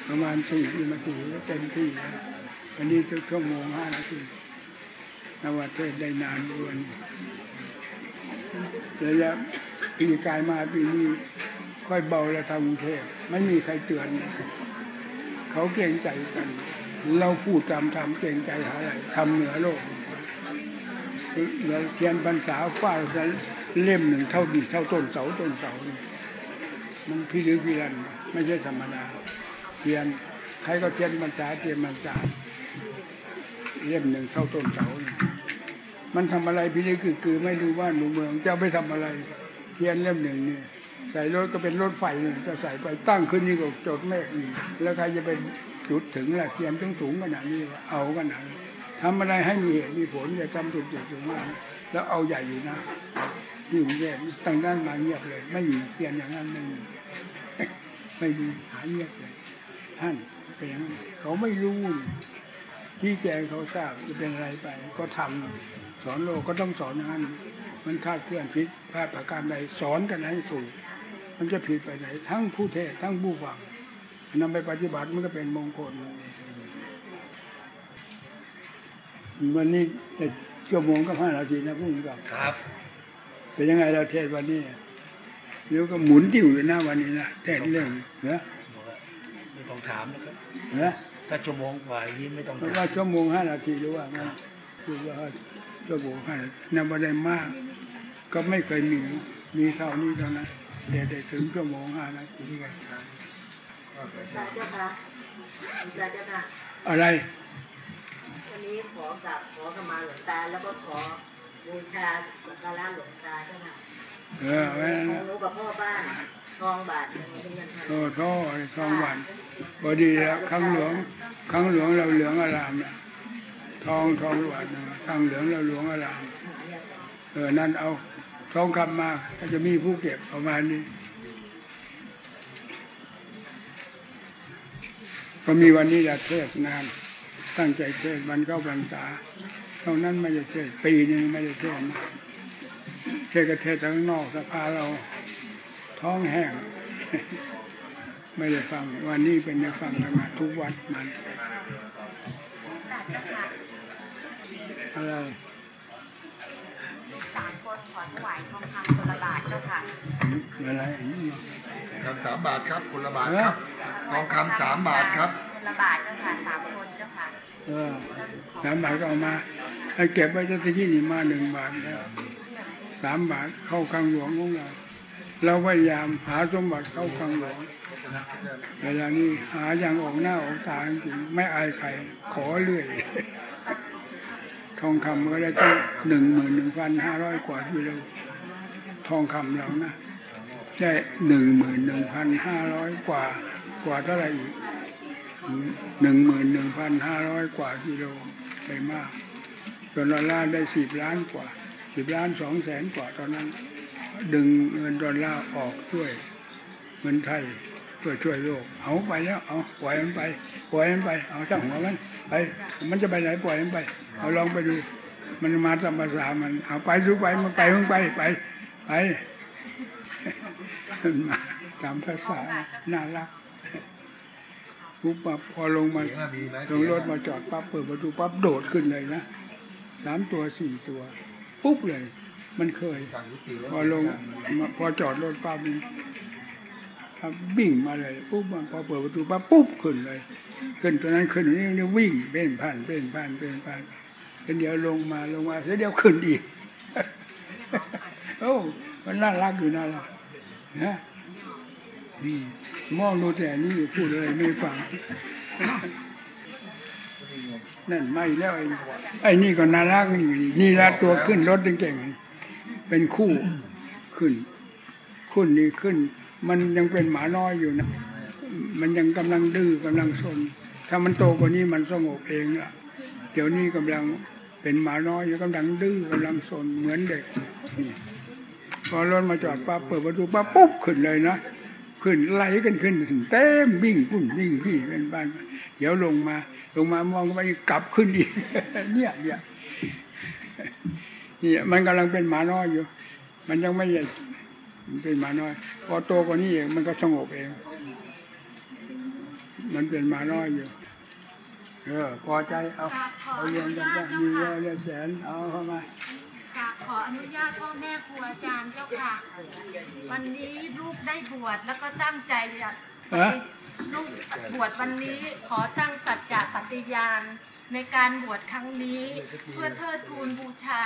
ประมาณสี่นาทีก็เต็มที่แล้ วันนี้ถึงชั่วโมงห้านาทีนวัดเทศได้นานด้วยระยะปีกายมาปีนี้ค่อยเบาแล้วทางกรุงเทพไม่มีใครเตือน เขาเกรงใจกัน เราพูดตามทำเกรงใจหาอะไรทำเหนือโลกเราเทียนพรรษาฟ้าเล่มหนึ่งเท่าดีเท่าต้นเสาต้นเสามันพี่หรือพี่รันไม่ใช่ธรรมดาเทียนใครก็เทียนพรรษาเทียนพรรษา เล่มหนึ่งเท่าต้นเสามันทำอะไรพี่นี่คือคือไม่รู้ว่าหนูเมืองจะไปทำอะไรเทียนเล่มหนึ่งเนี่ยใส่รถก็เป็นรถไฟนี่จะใส่ไปตั้งขึ้นนี่ก็จดเมฆนี่แล้วใครจะเป็นจุดถึงล่ะเทียมถึงสูงขนาดนี้เอาขนาดนี้ทำอะไรให้มีเหตุมีผลอย่าทำจุดจุดถึงมากแล้วเอาใหญ่อยู่นะที่กรุงเทพตั้งด้านมาเงียบเลย ไม่มีเปลี่ยนอย่างนั้นไม่มีไม่มีหายเงียบเลยท่านเป็นอย่างนั้นเขาไม่รู้ ที่แจงเขาทราบจะเป็นอะไรไป ก็ทำสอนโลกก็ต้องสอนอย่างนั้น มันคาดเคลื่อนผิดพลาดประการใดสอนกันให้ถูกมันจะผิดไปไหน ทั้งผู้เทศทั้งผู้ฟังนำไปปฏิบัติมันก็เป็นมงคลวันนี้จะชั่วโมงก็ห้านาทีนะพูดกับครับเป็นยังไงเราเทศวันนี้เดี๋ยวก็หมุนติ้วอยู่หน้าวันนี้นะเทศเรื่องเนะบอกว่าไม่ต้องถามนะครับนะ ถ้าชั่วโมงกว่าอย่างนี้ไม่ต้องเพราะถามว่าชั่วโมงห้านาทีหรือว่าไงคือว่าชั่วโมงห้านาทีนำมาได้มาก ก็ไม่เคยมีมีเท่านี้เท่านั้นเดี๋ยวได้ถึงชั่วโมงห้านาทีพระเจ้าค่ะพระเจ้าค่ะอะไรวันนี้ขอกราบขอขมาหลวงตาแล้วก็ขอบูชาสักการะหลวงตาเจ้าค่ะเออไว้นั่นของนะหนูกับพ่อบ้าน ทองบาทหนึ่งเป็นเงินพันโอ้โทษทองหวานพอดีแล้วครั้งหลวงครั้งหลวงเราเหลืองอารามนะทองทองหวานนะครั้งเหลืองเราหลวงอารามเออนั่นเอาทองคำมาก็จะมีผู้เก็บประมาณนี้ ก็มีวันนี้จะเทศนานตั้งใจเทศวันเข้าพรรษาเท่านั้นไม่ได้เทศปีหนึงไม่ได้เทศนะเทศก็เทศข้างนอกสภาเรา ท้องแห้ง ไม่ได้ฟัง วันนี้เป็นได้ฟังกันมาทุกวัดมันเจ้าค่ะอะไรสามคนขอถวายทองคำคนละบาทเจ้าค่ะอะไรทำสามบาทครับคนละบาทครับทองคำสามบาทครับคนละบาทเจ้าค่ะสามคนเจ้าค่ะเออสามบาทก็เอามาให้เก็บไว้จะที่นี่มาหนึ่งบาทแล้วสามบาทเข้าคลังหลวงของเรา เราพยายามหาสมบัติเข้าคลังหลวงเวลานี้หาอย่างออกหน้าออกตาจริงไม่อายใครขอเรื่อย ทองคำก็ได้ตั้งหนึ่งหมื่นหนึ่งพันห้าร้อยกว่ากิโลทองคำเรานะได้หนึ่งหมื่นหนึ่งพันห้าร้อยกว่ากว่าเท่าไหร่อีกหนึ่งหมื่นหนึ่งพันห้าร้อยกว่ากิโลไปมากจนดอลลาร์ได้สิบล้านกว่าสิบล้านสองแสนกว่าตอนนั้น ดึงเงินดอลลาร์ออกช่วยเงินไทยเพื่อช่วยโลก เอาไปแล้ว เอาปล่อยมันไป ปล่อยมันไป เอาช่างหัวมันไป มันจะไปไหนปล่อยมันไป เอาลองไปดู มันมาตามภาษามัน เอาไปสู้ไป มันไปมึงไป ไปไปมันมาตามภาษา น่ารักปุ๊บปั๊บพอลงมาลงรถมาจอดปั๊บเปิดประตูปั๊บโดดขึ้นเลยนะสามตัวสี่ตัว ปุ๊บเลย มันเคยสั่งยุติแล้วพอลงมาพอจอดรถปั๊บนี่ครับวิ่งมาเลยปุ๊บมันพอเปิดประตูปั๊บปุ๊บขึ้นเลย ขึ้นตัวนั้นขึ้นตัวนี้นี่วิ่งเป็นผ่านเป็นผ่านเป็นผ่านเดี๋ยวลงมาลงมาเดี๋ยวขึ้นอีกโอ้มันน่ารักอยู่น่ารักนะนี่มองดูแต่นี่พูดอะไรไม่ฟังนั่นไม่แล้วไอ้ไอ้นี่ก็น่ารักนี่นี่ละตัวขึ้นรถเก่งๆ เป็นคู่ขึ้นขึ้นนี่ขึ้น มันยังเป็นหมาน้อยอยู่นะ มันยังกำลังดื้อกำลังซนถ้ามันโตกว่านี้มันสงบเองละเดี๋ยวนี้กำลังเป็นหมาน้อยอยู่กำลังดื้อกำลังซนเหมือนเด็กพอรถมาจอดปั๊บเปิดประตูปั๊บปุ๊บขึ้นเลยนะขึ้นไหลกันขึ้นเต็มวิ่งปุ่นวิ่งพี่เป็นบ้านเดี๋ยวลงมา ลงมามองไปกลับขึ้นอีกเนี่ยเนี่ย นี่ยมันกำลังเป็นหมาน้อยอยู่ มันยังไม่ใหญ่มันเป็นหมาน้อย พอโตกว่านี้เองมันก็สงบเอง มันเป็นหมาน้อยอยู่ เออ พอใจเอาเอาเรียนกันได้มีเยอะเรียนแสนเอาเข้ามาค่ะขออนุญาตพ่อแม่ครูอาจารย์เจ้าค่ะ วันนี้ลูกได้บวชแล้วก็ตั้งใจอยากฮะลูกบวชวันนี้ขอตั้งสัจจะปฏิญาณ ในการบวชครั้งนี้เพื่อเทิดทูนบูชา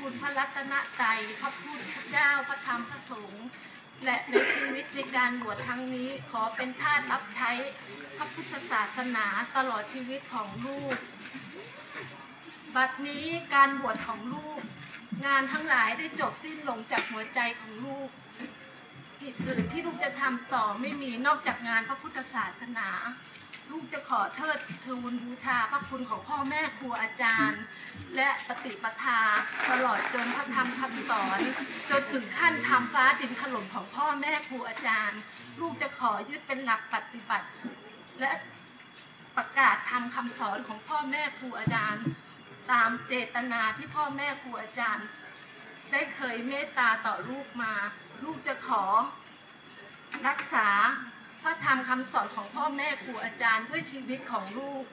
คุณพระรัตนตรัยพระพุทธเจ้าพระธรรมพระสงฆ์และในชีวิตในการบวชครั้งนี้ขอเป็นทาสรับใช้พระพุทธศาสนาตลอดชีวิตของลูก บัดนี้การบวชของลูก งานทั้งหลายได้จบสิ้นลงจากหัวใจของลูกกิจอื่นที่ลูกจะทำต่อไม่มีนอกจากงานพระพุทธศาสนา ลูกจะขอเทิดทูนบูชาพระคุณของพ่อแม่ครูอาจารย์ และปฏิปทาตลอดจนพระธรรมคำสอนจนถึงขั้นทำฟ้าดินถล่มของพ่อแม่ครูอาจารย์ ลูกจะขอยึดเป็นหลักปฏิบัติ และประกาศทำคำสอนของพ่อแม่ครูอาจารย์ ตามเจตนาที่พ่อแม่ครูอาจารย์ ได้เคยเมตตาต่อลูกมา ลูกจะขอรักษา พระธรรมคำสอนของพ่อแม่ครูอาจารย์ด้วยชีวิตของลูก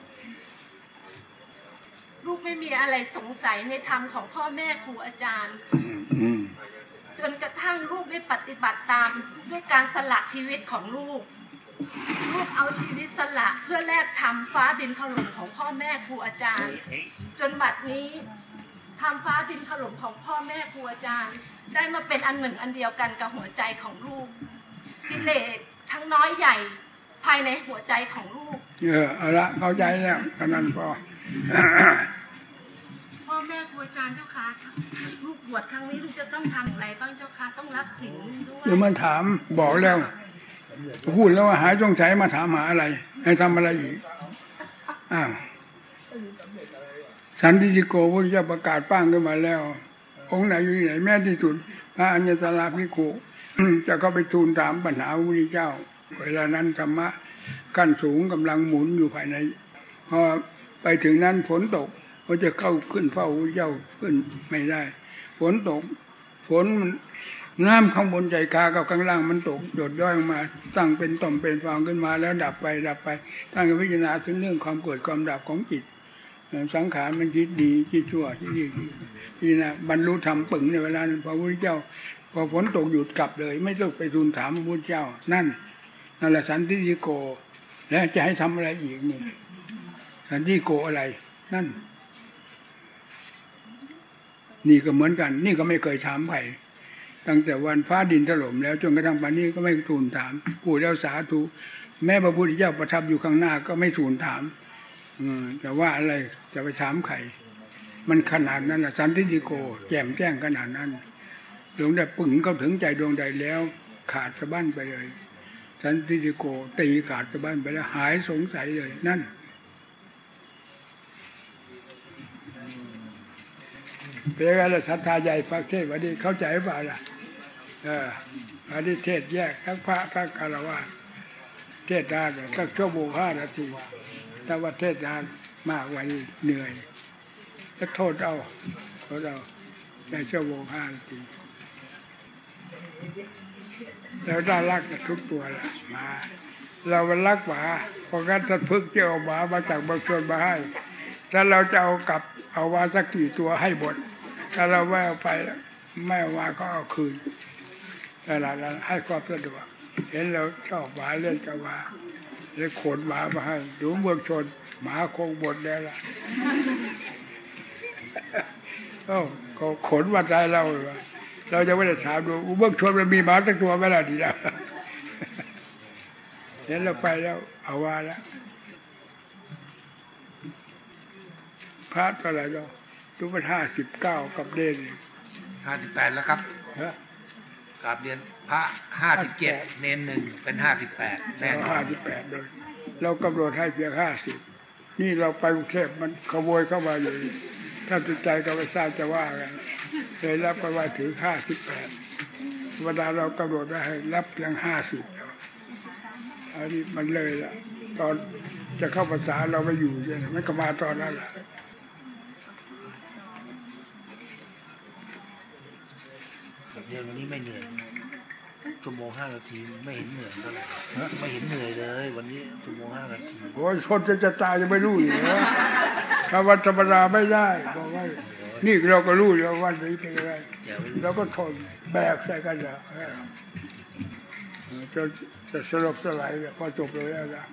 ลูกไม่มีอะไรสงสัยในธรรมของพ่อแม่ครูอาจารย์ จนกระทั่งลูกได้ปฏิบัติตามด้วยการสละชีวิตของลูก ลูกเอาชีวิตสละเพื่อแลกทำฟ้าดินถล่มของพ่อแม่ครูอาจารย์ จนบัดนี้ทำฟ้าดินถล่มของพ่อแม่ครูอาจารย์ ได้มาเป็นอันหนึ่งอันเดียวกันกับหัวใจของลูกกิเลส ทั้งน้อยใหญ่ภายในหัวใจของลูก เออเอาละเข้าใจแล้วเท่านั้นพอพ่อแม่ครูอาจารย์เจ้าค่ะลูกบวชครั้งนี้ลูกจะต้องทำอย่างไรบ้างเจ้าค่ะต้องรับศีลด้วยเดี๋ยวมันถามบอกแล้วพูดแล้วว่าหายสงสัยมาถามหาอะไร ให้ทำอะไรอีกอ้าวสันติโกพุทธเจ้าประกาศป้างขึ้นมาแล้ว องค์ไหนอยู่ที่ไหนแม้ที่สุดพระอัญญตลาภิกขุ จะเข้าไปทูลถามปัญหาพระพุทธเจ้า เวลานั้นธรรมะขั้นสูงกำลังหมุนอยู่ภายใน พอไปถึงนั้นฝนตกก็จะเข้าขึ้นเฝ้าพระพุทธเจ้าขึ้นไม่ได้ ฝนตก ฝนมันน้ำข้างบนใจคากับข้างล่างมันตกหยดย้อยลงมาตั้งเป็นต่อมเป็นฟองขึ้นมาแล้วดับไปดับไปตั้งพิจารณาถึงเรื่องความเกิดความดับของจิตสังขารมันคิดดีคิดชั่วคิดดีพิจารณาบรรลุธรรมปึงในเวลานั้นพระพุทธเจ้า พอฝนตกหยุดกลับเลย ไม่ต้องไปทูลถามพระพุทธเจ้า นั่นนั่นแหละสันติโก แล้วจะให้ทำอะไรอีกนี่ สันติโกอะไร นั่น นี่ก็เหมือนกัน นี่ก็ไม่เคยถามใครตั้งแต่วันฟ้าดินถล่มแล้วจนกระทั่งปัจจุบันนี้ก็ไม่ทูลถามพูดแล้วสาธุแม้พระพุทธเจ้าประทับอยู่ข้างหน้าก็ไม่ทูลถามอืมแต่ว่าอะไรจะไปถามใคร มันขนาดนั้นนะสันติโก แจ่มแจ้งขนาดนั้น ดวงได้ปึงเข้าถึงใจดวงใดแล้ว ขาดสะบั้นไปเลย สันติโกตีขาดสะบั้นไปแล้วหายสงสัยเลยนั่นเป็นไงล่ะศรัทธาใหญ่ฟังเทศวันนี้เข้าใจเปล่าล่ะเออวันนี้เทศแยกทั้งพระทั้งคารวะเทศนานสักชั่วโมงห้านาทีแต่ว่าเทศนานมากว่านี้เหนื่อยแล้วโทษเอาโทษเอาในชั่วโมงห้านาที แล้วได้รักกันทุกตัวแหละมา เรามันรักหมาเพราะงั้นท่านพึกจะเอาหมามาจากบางส่วนมาให้ถ้าเราจะเอากลับเอามาสักกี่ตัวให้หมดถ้าเราไม่เอาไปไม่เอามาก็เอาคืนเวลานั้นให้ความสะดวกเห็นเราชอบหมาเล่นกับหมาเลยขนหมามาให้ดูเมืองชนหมาคงหมดแล้วล่ะโอ้ขนมาใจเราเลยวะ เราจะไม่ได้ถามดูอุเบื้องชนมันมีหมาสักตัวไหมล่ะดีแล้วเห็นเราไปแล้วเอาว่าแล้วพระเท่าไหร่เนาะทุกพันห้าสิบเก้ากับเดนห้าสิบแปดแล้วครับฮะกราบเรียนพระห้าสิบเจ็ดเนนหนึ่งเป็นห้าสิบแปดแน่นอห้านสิบแปดเลยเรากำหนดให้เพียงห้าสิบนี่เราไปกรุงเทพมันขโมยเข้ามาอยู่ถ้าติดใจก็ไม่ทราบจะว่ากัน เลยรับไปว่าถึงห้าสิบแปดเวลาเรากำหนดไว้ให้รับเพียงห้าสิบอันนี้มันเลยละตอนจะเข้าภาษาเราไม่อยู่เนี่ยมันก็มาตอนนั้นแหละกราบเรียนวันนี้ไม่เหนื่อยชั่วโมงห้านาทีไม่เห็นเหนื่อยเท่าไหร่ไม่เห็นเหนื่อยเลย วันนี้ชั่วโมงห้านาทีโอ้ยชนจะจะตายจะไม่รู้อยู่นะถ้าวันธรรมดาไม่ได้บอกว่า นี่เราก็รู้อยู่ว่าวันนี้เป็นอะไรเดี๋ยวเราก็ทนแบกใส่กันนะเออจนจะสลบสลายเลยพอจบเลยแล้วนะ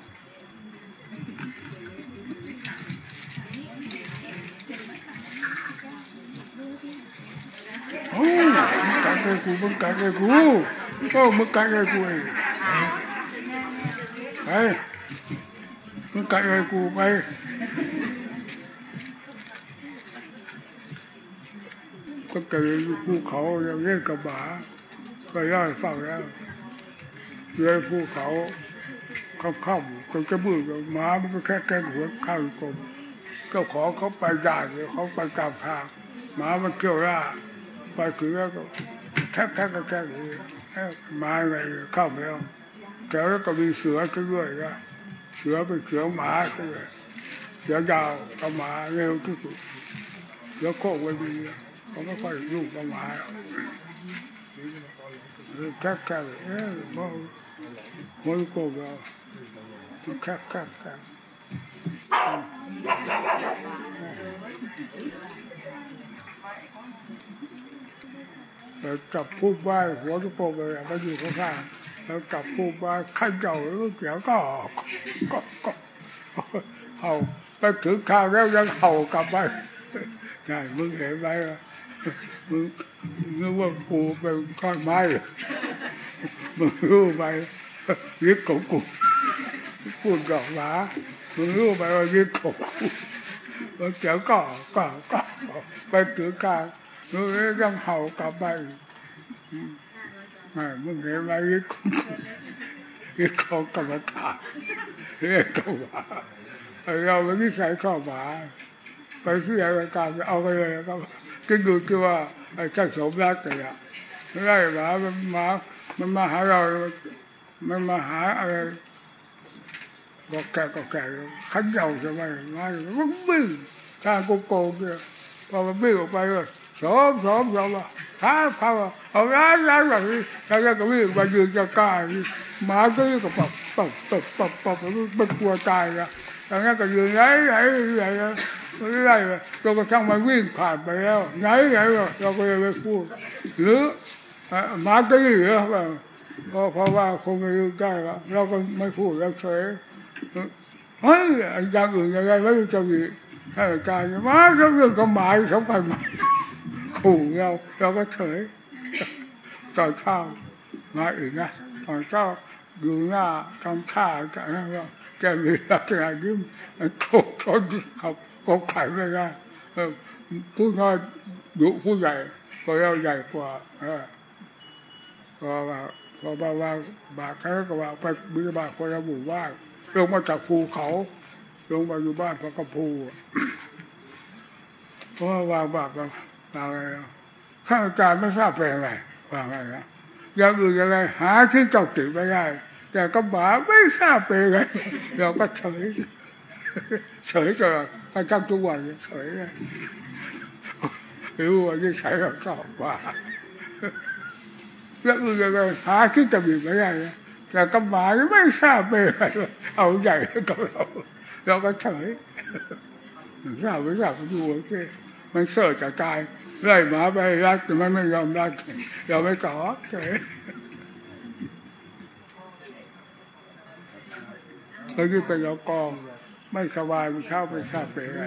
โอ้ยมึงกัดเลยกูมึงกัดเลยกูโอ้มึงกัดเลยกูเองไปมึงกัดเลยกูไป ก็เกิดอยู่ภูเขาอย่างเล่นกับหมาก็ย่อยฟังแล้วเลยภูเขาเขาเข้าจนจะมืดหมามันก็แค่แกงหัวข้าวกลมเจ้าของเขาไปได้เลยเขาไปตามทางหมามันเที่ยวล่าไปถึงแล้วก็แค่แค่แค่เลยหมาไงเข้าไปแล้วแต่แล้วก็มีเสือซะด้วยนะเสือเป็นเสือหมาซะด้วยเสือยาวกับหมาเร็วที่สุดเสือโคกไว้ดีาไม่ค่อยยุ่งกับหมาแค่แค่เอ๊ะมันมันก็แบบแค่แค่แค่แล้วจับผู้บ้าหัวทุกโปกเลยมาอยู่ข้างๆแล้วจับผู้บ้าขันเจ้าแล้วเสียก็ก็ก็เห่าไปถึงข้าวแล้วยังเห่ากลับไปใช่มึงเห็นไหมล่ะมึง นึกว่ากูเป็นก้อนไม้หรอมึงรู้ไหมยึดของกูพูดดอกหมามึงรู้ไหมว่ายึดของกูแล้วเสียก็ก็ก็ไปถึงข้าวมึงยังเห่ากลับไปไม่มึงเห็นไหมยึดของกูยึดของกรรมฐานเรียกตัวหมาเราเป็นนิสัยชอบหมาไปที่รายการเอาไปเลยครับ ก็ดูที่ว่าไอ้เจ้าสมรักแต่ละไล่หมามันมามันมาหาเรา มันมาหาอะไรบอกแกก็แกขันเจ้าใช่ไหมมามันบิ้งทางโกโก้เนี่ยพอมันบิ้งออกไปก็สมสมสมว่าท้าเขาเอาร้านร้านแบบนี้แล้วก็วิ่งมายืนจะกล้าหมาก็ยิ่งกับปับปับปับปับปับมันกลัวตายนะแล้วก็ยืนไหนไหนไหน ไม่ได้เลยจนกระทั่งมันวิ่งผ่านไปแล้ว ไหนไหนเราก็ยังไม่พูด หรือหมาก็ยิ่งเหรอเพราะเพราะว่าคงไม่รู้ได้แล้วเราก็ไม่พูดแล้วเฉยเฮ้ยอย่างอื่นยังไงไม่รู้จะมีให้การมาสมเรื่องกับหมายสำคัญมาขู่เราเราก็เฉยตอนเช้ามาอื่นะตอนเช้าดูหน้าทำท่าจากนั้นก็แกมีลักษณะยิ้มโกรธเขา ก็ขายไม่ได้ผู้น้อยดุผู้ใหญ่ก็เราใหญ่กว่าก็ว่าพอว่าว่าบาทเขาก็ว่าไปบิณฑบาตคนละหมู่บ้านลงมาจากภูเขา ลงมาอยู่บ้านพระกภูเพราะว่าวางบาทก็วางอะไรข้าอาจารย์ไม่ทราบเป็นอะไรวางอะไรนะอย่างอื่นอะไรหาที่เจ้าติไม่ได้ แต่ก็บาไม่ทราบเป็นอะไรเราก็เฉยเฉยจน กระทั่งทุกวันเฉยรู้ว่าที่ใช้เราชอบว่าแล้วอื่นอะไรหาที่จะมีไม่ได้แต่ก็บาไม่ทราบเป็นอะไรเอาใหญ่กับเราเราก็เฉยทราบไม่ทราบดูโอเคมันเสิร์ชจะตายไล่หมาไปรักแต่มันไม่ยอมรักเราไม่ต่อเฉยแล้วที่เป็นเรากอง ไม่สบายไม่เช้าไม่ทราบเป็นอะไร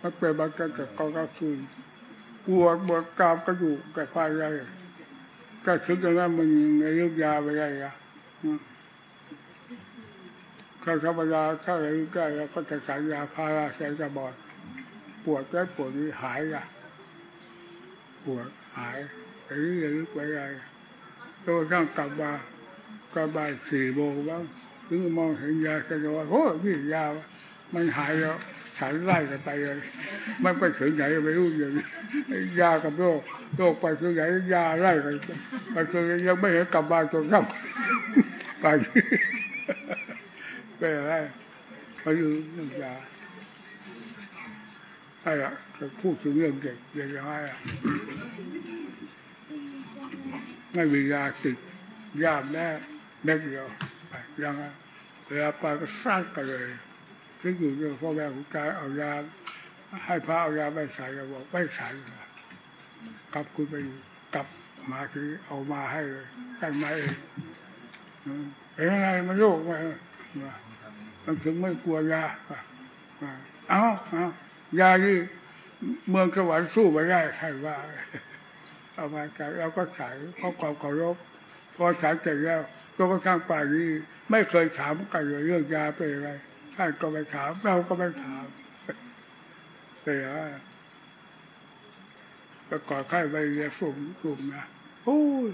มันเป็นบางกันกับกองก็คืนปวดปวดกรามกระดูกกับควายอะไรก็ถึงจะนั้นมันในเรื่องยาไปไงอะถ้าธรรมดาถ้าอะไรใกล้แล้วก็จะสายยาพาราแสจะบอดปวดแค่ปวดนี้หายอะปวดหายไอ้นี่ลึกไปไงตัวช่างกลับมากลับมาสี่โมงบ้าง ถึงมองเห็นยาเสร็ว่าโอ้นี่ยา มันหายแล้วฉันไล่กันไปเลยมันไปถึงไหนไม่รู้อย่างยากับโรคโรคไปถึงไหนยาไล่กันไปถึงยังไม่เห็นกลับบ้าจนค่ำไปไปอะไรไปดูเรื่องยาไอ้อะพูดถึงเรื่องเด็กเด็กยังไงอะไม่มียาติดยาแม่เม็ดเดียว ยังเวลาไปก็สร้างกันเลยซึ่งอยู่เนี่ยพ่อแม่ของการเอายาให้พระเอายาไม่ใส่ก็บอกไม่ใส่กลับคุณไปกลับมาคือเอามาให้เลยกันมาเองเป็นยังไงมันโยกมามันถึงไม่กลัวยาเอาเอายาที่เมืองสวรรค์สู้ไม่ได้ใช่ว่าเอามาใส่เราก็ใส่เพราะความเคารพพอใส่เสร็จแล้ว ก็กระทั่งป่านนี้ไม่เคยถามกันเลยเรื่องยาเป็นอะไรท่านก็ไม่ถาม เราก็ไม่ถาม เสียไปก่อไข้ไปเรียสุ่มสุ่มนะโอ้ย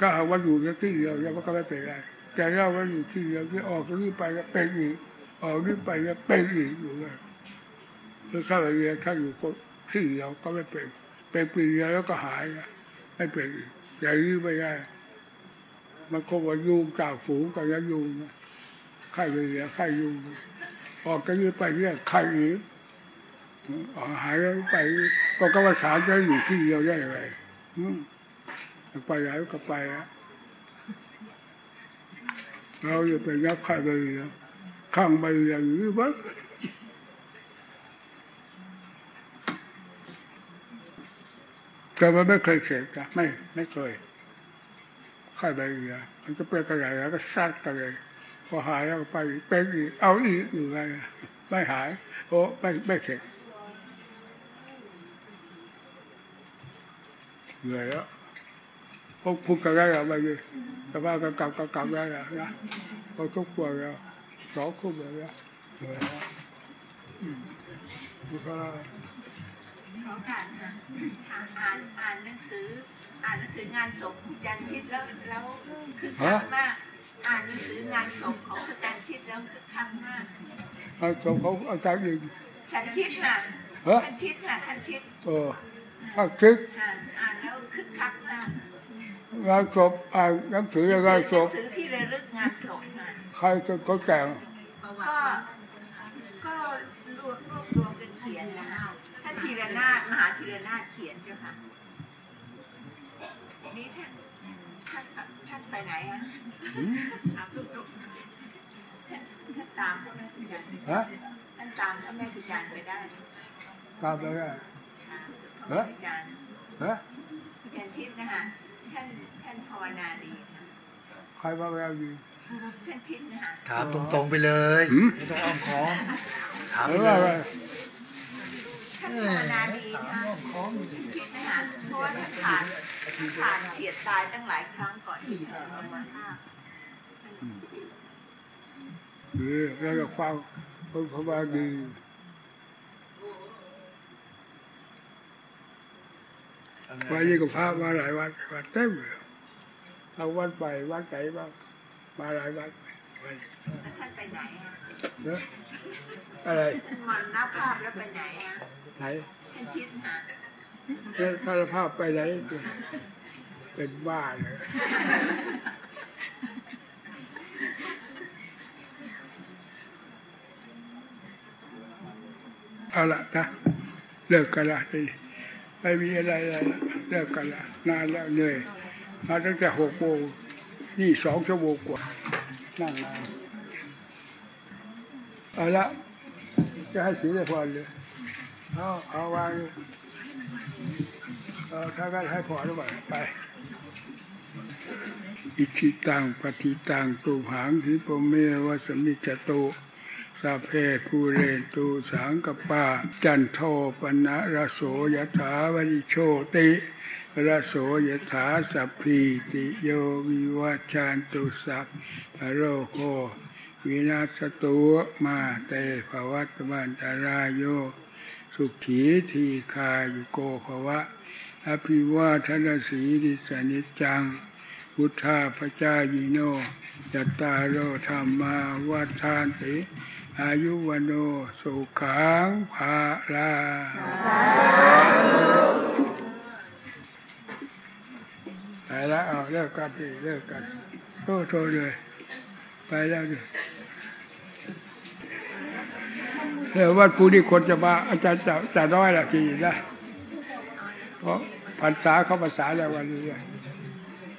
ก็หาว่าอยู่ที่เดียวแล้วก็ไม่เป็นไรแต่เราว่าอยู่ที่เดียวที่ออกจากนี้ไปก็เป็นอีกออกนี้ไปก็เป็นอีกอยู่เลยแล้วถ้าเราเรียนถ้าอยู่ที่เดียวก็ไม่เป็นเป็นปีเดียวแล้วก็หายไม่เป็นอีกอย่างนี้ไม่ได้ มันก็ว่ายุงจากฝูงกับยุงไข่เรียไข่ยุงออกจากนี้ไปเรื่อยไข่อีกออกหายไป ก็กรรมฐานจะอยู่ที่เดียวได้ยังไงไปไหนก็ไปอะเราจะไปยับไข่ไปเรียข้างไปเรียอยู่ที่บ้านแต่มันไม่เคยเสกนะไม่ไม่เคย ไข่ใบเรือมันจะเป็นกระไรแล้วก็ซัดกันเลย พอหายแล้วไปอีกเป็นอีกเอาอีกอยู่ไงไม่หายโอ้ไม่ไม่เสร็จเหนื่อยแล้วพวกพูดกันได้แล้วไปดิแต่ว่าก็กลับก็กลับได้แล้วนะพอทุกวันแล้วสองคู่เลยแล้วเหนื่อยแล้วอืมดูเขาแล้วขอการค่ะอ่านอ่านหนังสือ อ่านหนังสืองานศพอาจารย์ชิดแล้วแล้วคึกคักมากอ่านหนังสืองานศพของอาจารย์ชิดแล้วคึกคักมากเอาสมเขาอาจารย์ยิงอาจารย์ชิดค่ะฮะท่านชิดค่ะท่านชิดเออถ้าคิดอ่านอ่านแล้วคึกคักมากงานศพอ่านหนังสือยังไงศหนัพงสือที่ระลึกงานศพค่ะใครจะเขาแต่งก็ก็รวบรวบรวมกันเขียนนะคะท่านธีรนาถมหาธีรนาถเขียนเจ้าค่ะ นี่ท่านท่านท่านไปไหนอะถามตรงๆท่านท่านตามพ่อแม่ครูจันทร์ฮะท่านตามพ่อแม่ครูจันทร์ไปได้ตามไปได้ค่ะพ่อแม่ครูจันทร์ฮะครูจันทร์ชิดนะคะท่านท่านภาวนาดีค่ะใครมาแล้วดีท่านชิดนะคะถามตรงๆไปเลยหืมไม่ต้องอ้อมค้อมถามหไปรือเลว่าอะไรย ท่านภาวนาดีนะคะท่านชิดนะคะเพราะว่าท่านผ่านท่านผ่านเฉียดตายตั้งหลายครั้งก่อนที่จะมามาภาพเออแล้วก็ฟังคนเขาว่าดีวันนี้ก็พามาหลายวันวัดเต็มเลยเอาวันไปวัดไหนบ้างมาหลายวันวันนี้แล้วท่านไปไหนอะเนอะอะไรท่านมรณภาพแล้วไปไหนอะ ไหนท่านชิดค่ะแล้วถ้าภาพไปไหนเป็นบ้าเลยเอาละนะเลิกกันละนี่ไม่มีอะไรอะไรละเลิกกันละนานแล้วเหนื่อยมาตั้งแต่หกโมงนี่สองชั่วโมงกว่านั่งนานเอาละจะให้สีได้พรเลย เอาเอาวางเลยเอถ้ากันให้พรหรือเปล่าไป อิชิตังปฏิตังตุหังทิปเมวะสมิจโตสัพเพภูเรนตุสังกปา จันโทปนะระโสยถาวริโชติระโสยถาสัพพีติโยวิวัชชันตุสัพพะโรโควินาสตุมาเตภวัตวันตรายโย สุขีทีคายุโกภวะ อภิวาทนาสีริสนิจังพุทธาพระเจ้ายิโนจัตตาโอธรรมาวัฏานติอายุวโนสุขังภาลาไปแล้วเอาเลิกกันดิเลิกกันโทษโทษเลย ไปแล้วดิ เดี๋ยววันปูนี้คนจะมาอาจารย์จะจะน้อยละทีนะเพราะภาษาเขาภาษาแล้ววันนี้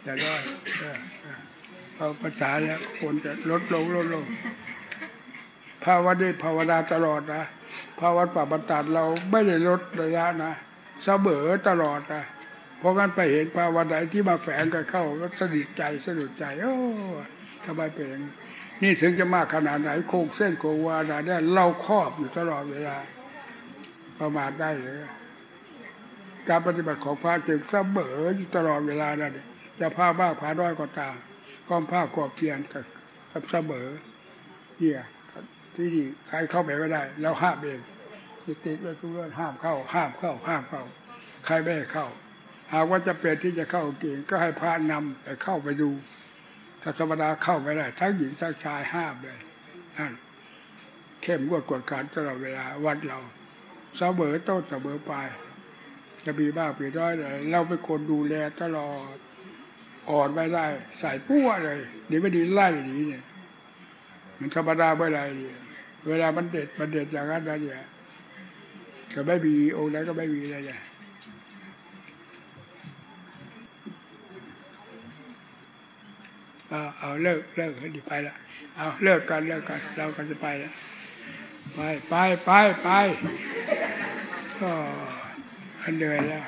จะด้อยเออเออเอาภาษาแล้วคนจะลดลงลดลงภาวะนาภาวนาตลอดนะภาวนาปฏิบัติเราไม่ได้ลดระยะนะเสมอตลอดนะเพราะงั้นไปเห็นภาวะไหนที่มาแฝงกันเข้าก็สนิทใจสนุกใจโอ้ทำไมเป็นอย่างนี้ นี่ถึงจะมากขนาดไหนโคงเส้นโคงวานาเนี่ยเราครอบอยู่ตลอดเวลา ประมาทได้เลยการปฏิบัติของพระจึงเสมออยู่ตลอดเวลานั่นเองจะผ้ามาผ้าน้อยก็ตามก้อมผ้ากอบเพียนกับกับเสมอเนี่ยที่นี่ใครเข้าไปก็ได้ แล้วห้ามเองติดติดไว้ทุกเรื่องห้ามเข้า ห้ามเข้า ห้ามเข้า ใครไม่ให้เข้า หากว่าจะเป็นที่จะเข้าเกณฑ์ก็ให้พระนำไปเข้าไปดู ถ้าธรรมดาเข้าไม่ได้ ทั้งหญิงทั้งชายห้ามเลยนั่นเข้มงวดกวดขันตลอดเวลาวัดเราเสมอต้นเสมอปลายจะมีบ้างมีน้อยเลยเราเป็นคนดูแลตลอดอ่อนไม่ได้ใส่ปั้วเลยเดี๋ยวไม่ดีไล่หนีเนี่ย มันธรรมดาเมื่อไรเนี่ยเวลามันเด็ดมันเด็ดอย่างนั้นนะเนี่ยก็ไม่มีองค์ไหนก็ไม่มีเลยเนี่ย เอาเอาเลิกเลิกให้ดีไปละเอาเลิกกันเลิกกันเราก็จะไปละไปไปไปไปก็เหนื่อยแล้ว